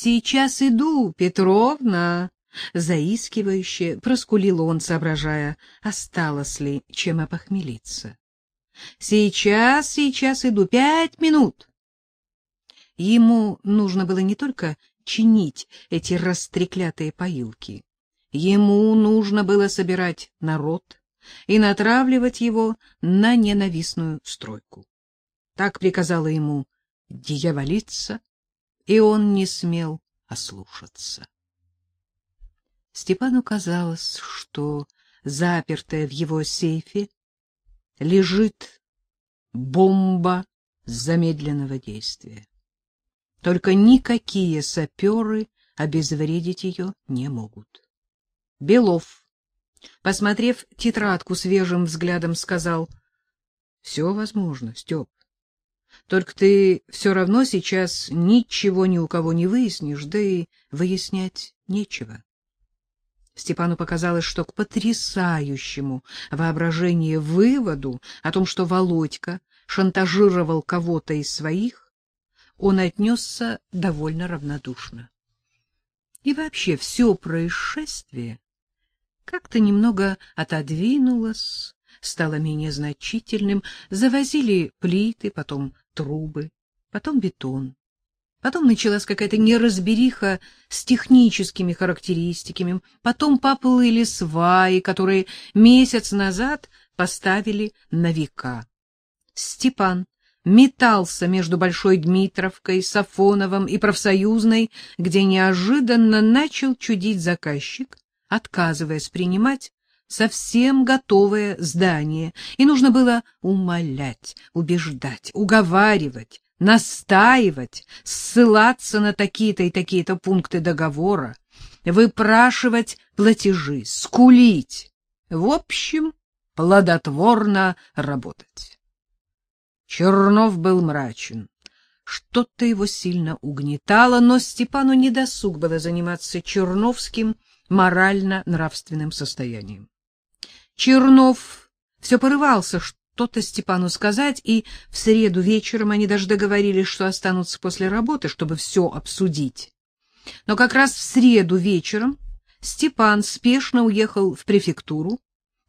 Сейчас иду, Петровна. Заискивающе проскулил он, соображая, осталось ли чем опохмелиться. Сейчас, сейчас иду, пять минут. Ему нужно было не только чинить эти растреклятые поилки. Ему нужно было собирать народ и натравливать его на ненавистную стройку. Так приказала ему дьяволица, и он не смел ослушаться. Степану казалось, что запертая в его сейфе лежит бомба замедленного действия. Только никакие саперы обезвредить ее не могут. Белов, посмотрев тетрадку свежим взглядом, сказал, — Все возможно, Степ. Только ты все равно сейчас ничего ни у кого не выяснишь, да и выяснять нечего. Степану показалось, что к потрясающему воображению выводу о том, что Володька шантажировал кого-то из своих, он отнесся довольно равнодушно. И вообще все происшествие как-то немного отодвинулось, стало менее значительным, завозили плиты, потом трубы, потом бетон. Потом началась какая-то неразбериха с техническими характеристиками, потом поплыли сваи, которые месяц назад поставили на века. Степан метался между Большой Дмитровкой, Сафоновым и Профсоюзной, где неожиданно начал чудить заказчик, отказываясь принимать совсем готовое здание, и нужно было умолять, убеждать, уговаривать, настаивать, ссылаться на такие-то и такие-то пункты договора, выпрашивать платежи, скулить. В общем, плодотворно работать. Чернов был мрачен. Что-то его сильно угнетало, но Степану не досуг было заниматься черновским морально-нравственным состоянием. Чернов все порывался что-то Степану сказать, и в среду вечером они даже договорились, что останутся после работы, чтобы все обсудить. Но как раз в среду вечером Степан спешно уехал в префектуру,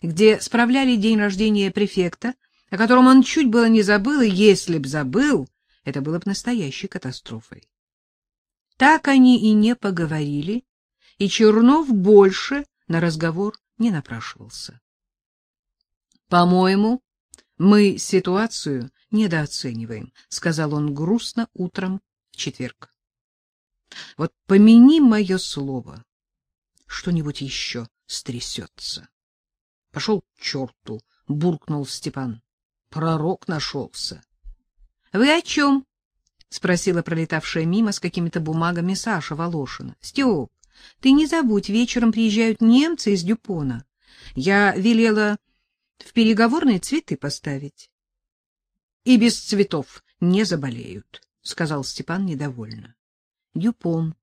где справляли день рождения префекта, о котором он чуть было не забыл, и если б забыл, это было бы настоящей катастрофой. Так они и не поговорили, и Чернов больше на разговор не напрашивался. По-моему, мы ситуацию недооцениваем, сказал он грустно утром в четверг. Вот помяни мое слово, что-нибудь еще стрясется. — Пошел к черту, — буркнул Степан. Пророк нашелся. — Вы о чем? — спросила пролетавшая мимо с какими-то бумагами Саша Волошина. — Степ, ты не забудь, вечером приезжают немцы из Дюпона. Я велела в переговорные цветы поставить. — И без цветов не заболеют, — сказал Степан недовольно. Дюпон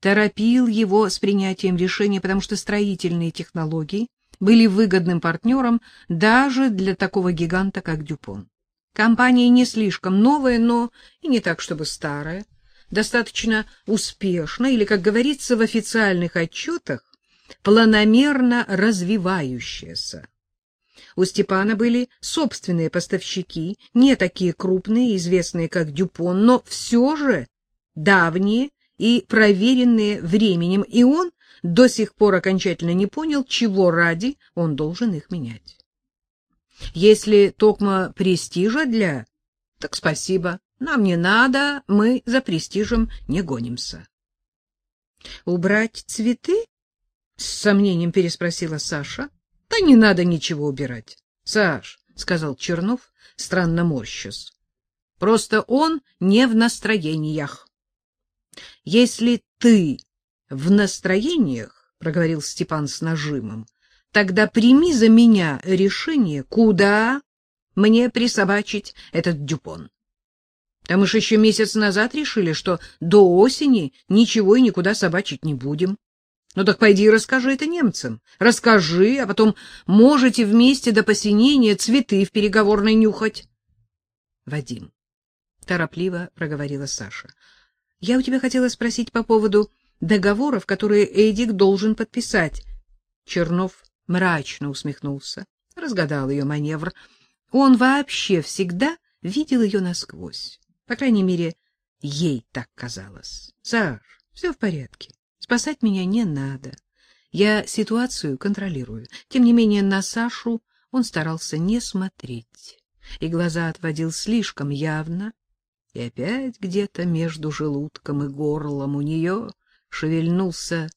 торопил его с принятием решения, потому что строительные технологии были выгодным партнером даже для такого гиганта, как Дюпон. Компания не слишком новая, но и не так, чтобы старая, достаточно успешна или, как говорится в официальных отчетах, планомерно развивающаяся. У Степана были собственные поставщики, не такие крупные и известные, как Дюпон, но все же давние и проверенные временем, и он до сих пор окончательно не понял, чего ради он должен их менять. Если токмо престижа для, так спасибо, нам не надо, мы за престижем не гонимся. Убрать цветы? С сомнением переспросила Саша. Да не надо ничего убирать. Саш, сказал Чернов, странно морщась. Просто он не в настроениях. Если ты в настроениях, проговорил Степан с нажимом, тогда прими за меня решение, куда мне присобачить этот дюпон. Да мы же еще месяц назад решили, что до осени ничего и никуда собачить не будем. Ну так пойди и расскажи это немцам. Расскажи, а потом можете вместе до посинения цветы в переговорной нюхать. Вадим, торопливо проговорила Саша. Я у тебя хотела спросить по поводу договоров, которые Эдик должен подписать. Чернов мрачно усмехнулся, разгадал ее маневр. Он вообще всегда видел ее насквозь. По крайней мере, ей так казалось. Саш, все в порядке. Спасать меня не надо. Я ситуацию контролирую. Тем не менее, на Сашу он старался не смотреть, и глаза отводил слишком явно, и опять где-то между желудком и горлом у нее шевельнулся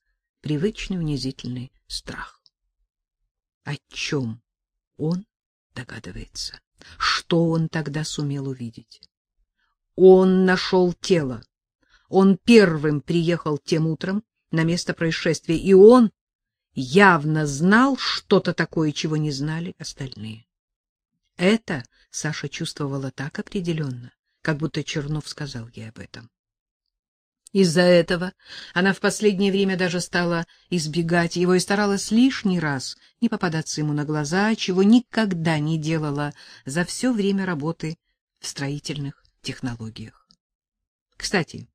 привычный унизительный страх. О чем он догадывается? Что он тогда сумел увидеть? Он нашел тело. Он первым приехал тем утром на место происшествия, и он явно знал что-то такое, чего не знали остальные. Это Саша чувствовала так определенно, как будто Чернов сказал ей об этом. Из-за этого она в последнее время даже стала избегать его и старалась лишний раз не попадаться ему на глаза, чего никогда не делала за все время работы в строительных технологиях. Кстати,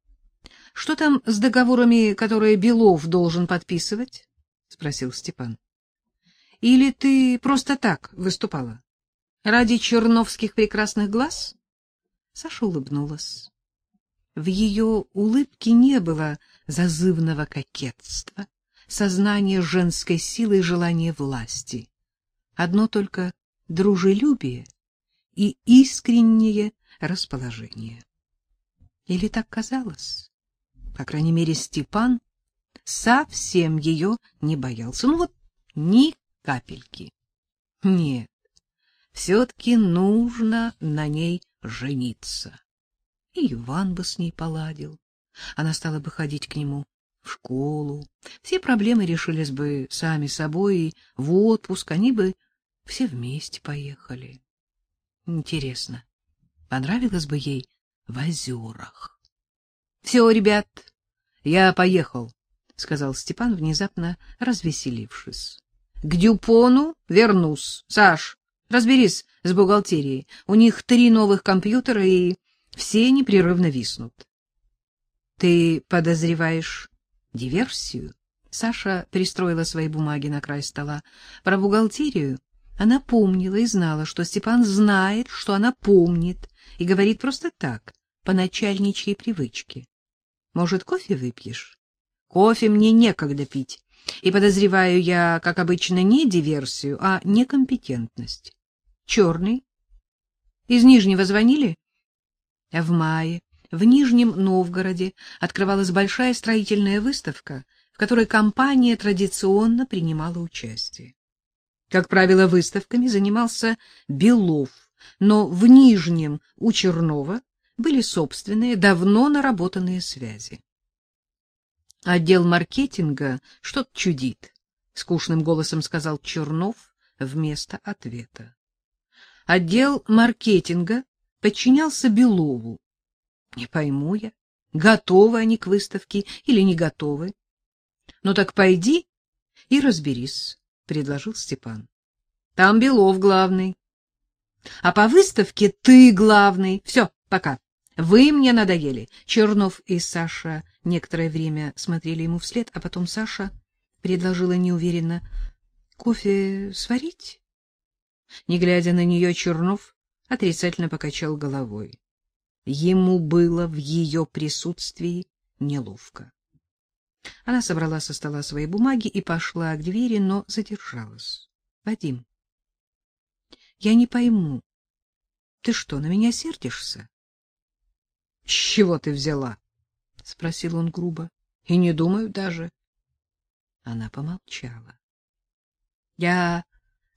что там с договорами, которые Белов должен подписывать? спросил Степан. Или ты просто так выступала? Ради черновских прекрасных глаз? Саша улыбнулась. В ее улыбке не было зазывного кокетства, сознания женской силы и желания власти. Одно только дружелюбие и искреннее расположение. Или так казалось? По крайней мере, Степан совсем ее не боялся. Ну вот ни капельки. Нет, все-таки нужно на ней жениться. И Иван бы с ней поладил. Она стала бы ходить к нему в школу. Все проблемы решились бы сами собой, и в отпуск они бы все вместе поехали. Интересно, понравилось бы ей в озерах? — Все, ребят, я поехал сказал Степан, внезапно развеселившись. — К Дюпону вернусь. Саш, разберись с бухгалтерией. У них три новых компьютера, и все непрерывно виснут. — Ты подозреваешь диверсию? Саша пристроила свои бумаги на край стола. Про бухгалтерию она помнила и знала, что Степан знает, что она помнит, и говорит просто так, по начальничьей привычке. Может, кофе выпьешь? Кофе мне некогда пить, и подозреваю я, как обычно, не диверсию, а некомпетентность. Черный. Из Нижнего звонили? В мае в Нижнем Новгороде открывалась большая строительная выставка, в которой компания традиционно принимала участие. Как правило, выставками занимался Белов, но в Нижнем у Чернова были собственные, давно наработанные связи. Отдел маркетинга что-то чудит, скучным голосом сказал Чернов вместо ответа. Отдел маркетинга подчинялся Белову. Не пойму я, готовы они к выставке или не готовы. Ну так пойди и разберись, предложил Степан. Там Белов главный. А по выставке ты главный. Все, пока. Вы мне надоели. Чернов и Саша некоторое время смотрели ему вслед, а потом Саша предложила неуверенно: "Кофе сварить?" Не глядя на нее, Чернов отрицательно покачал головой. Ему было в ее присутствии неловко. Она собрала со стола свои бумаги и пошла к двери, но задержалась. — Вадим, я не пойму, ты что, на меня сердишься? — С чего ты взяла? — спросил он грубо. — И не думаю даже. Она помолчала. — Я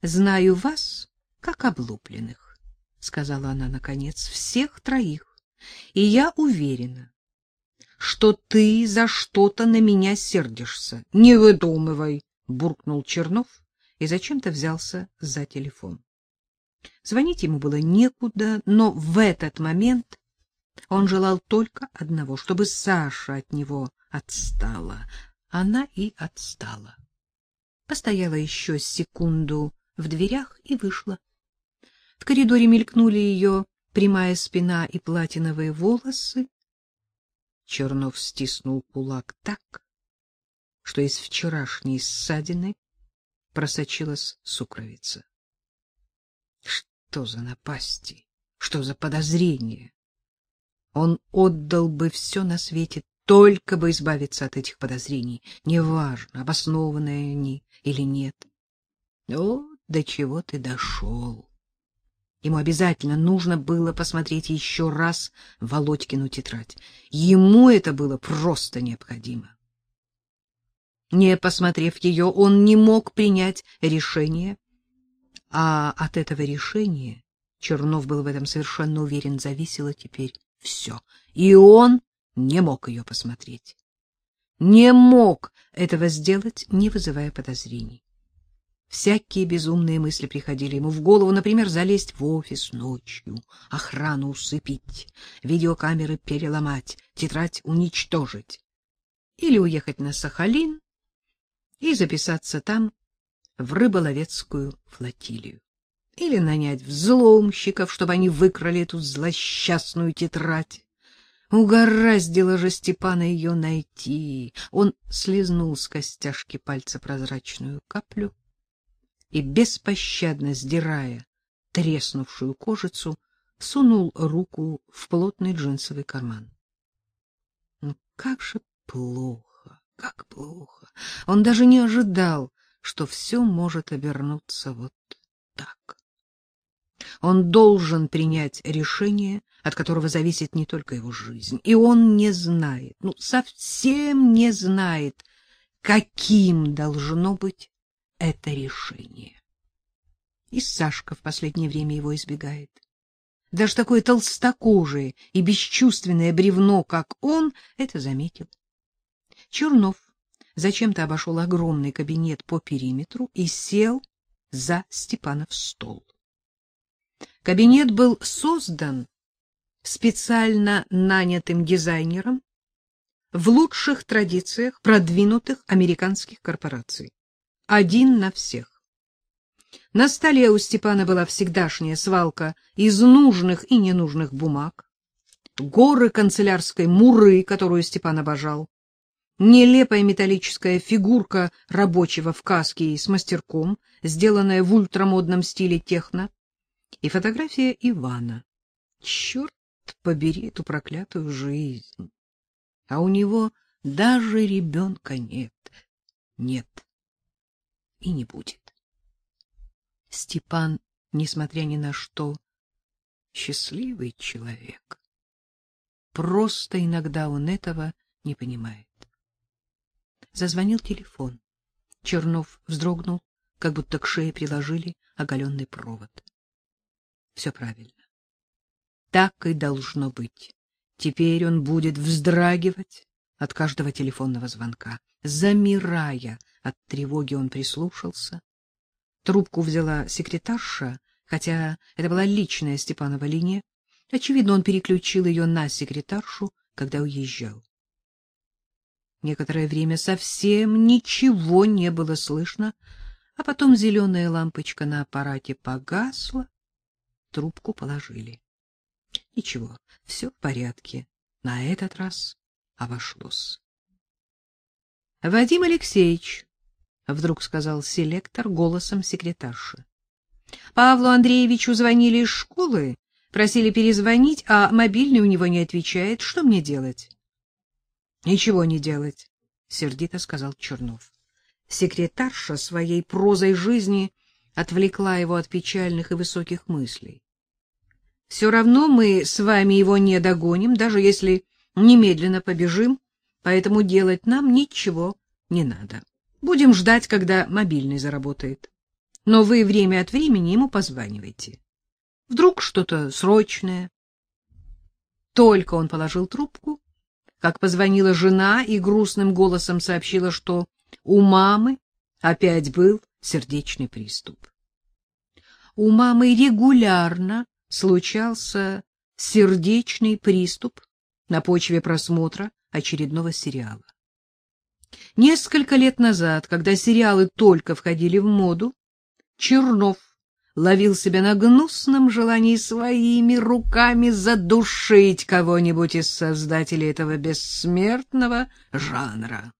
знаю вас как облупленных, — сказала она наконец, — всех троих. И я уверена, что ты за что-то на меня сердишься. — Не выдумывай, — буркнул Чернов и зачем-то взялся за телефон. Звонить ему было некуда, но в этот момент он желал только одного, чтобы Саша от него отстала. Она и отстала. Постояла еще секунду в дверях и вышла. В коридоре мелькнули ее прямая спина и платиновые волосы. Чернов стиснул кулак так, что из вчерашней ссадины просочилась сукровица. Что за напасти? Что за подозрение? Он отдал бы все на свете, только бы избавиться от этих подозрений, неважно, обоснованные они или нет. О, до чего ты дошел! Ему обязательно нужно было посмотреть еще раз Володькину тетрадь. Ему это было просто необходимо. Не посмотрев ее, он не мог принять решение, а от этого решения, Чернов был в этом совершенно уверен, зависело теперь все. И он не мог ее посмотреть. Не мог этого сделать, не вызывая подозрений. Всякие безумные мысли приходили ему в голову, например, залезть в офис ночью, охрану усыпить, видеокамеры переломать, тетрадь уничтожить. Или уехать на Сахалин и записаться там в рыболовецкую флотилию. Или нанять взломщиков, чтобы они выкрали эту злосчастную тетрадь. Угораздило же Степана ее найти. Он слезнул с костяшки пальца прозрачную каплю и, беспощадно сдирая треснувшую кожицу, сунул руку в плотный джинсовый карман. Ну, как же плохо, как плохо. Он даже не ожидал, что все может обернуться вот так. Он должен принять решение, от которого зависит не только его жизнь. И он не знает, ну, совсем не знает, каким должно быть это решение. И Сашка в последнее время его избегает. Даже такое толстокожее и бесчувственное бревно, как он, это заметил. Чернов зачем-то обошел огромный кабинет по периметру и сел за Степанов стол. Кабинет был создан специально нанятым дизайнером в лучших традициях продвинутых американских корпораций. Один на всех. На столе у Степана была всегдашняя свалка из нужных и ненужных бумаг, горы канцелярской муры, которую Степан обожал, нелепая металлическая фигурка рабочего в каске и с мастерком, сделанная в ультрамодном стиле техно, и фотография Ивана. Черт побери эту проклятую жизнь. А у него даже ребенка нет. Нет. И не будет. Степан, несмотря ни на что, счастливый человек. Просто иногда он этого не понимает. Зазвонил телефон. Чернов вздрогнул, как будто к шее приложили оголенный провод. Все правильно. Так и должно быть. Теперь он будет вздрагивать от каждого телефонного звонка. Замирая от тревоги, он прислушался. Трубку взяла секретарша, хотя это была личная Степанова линия. Очевидно, он переключил ее на секретаршу, когда уезжал. Некоторое время совсем ничего не было слышно, а потом зеленая лампочка на аппарате погасла, трубку положили. Ничего, все в порядке. На этот раз обошлось. — Вадим Алексеевич, — вдруг сказал селектор голосом секретарши. — Павлу Андреевичу звонили из школы, просили перезвонить, а мобильный у него не отвечает. Что мне делать? — Ничего не делать, — сердито сказал Чернов. Секретарша своей прозой жизни отвлекла его от печальных и высоких мыслей. Все равно мы с вами его не догоним, даже если немедленно побежим, поэтому делать нам ничего не надо. Будем ждать, когда мобильный заработает. Но вы время от времени ему позванивайте. Вдруг что-то срочное. Только он положил трубку, как позвонила жена и грустным голосом сообщила, что у мамы опять был сердечный приступ. У мамы регулярно случался сердечный приступ на почве просмотра очередного сериала. Несколько лет назад, когда сериалы только входили в моду, Чернов ловил себя на гнусном желании своими руками задушить кого-нибудь из создателей этого бессмертного жанра.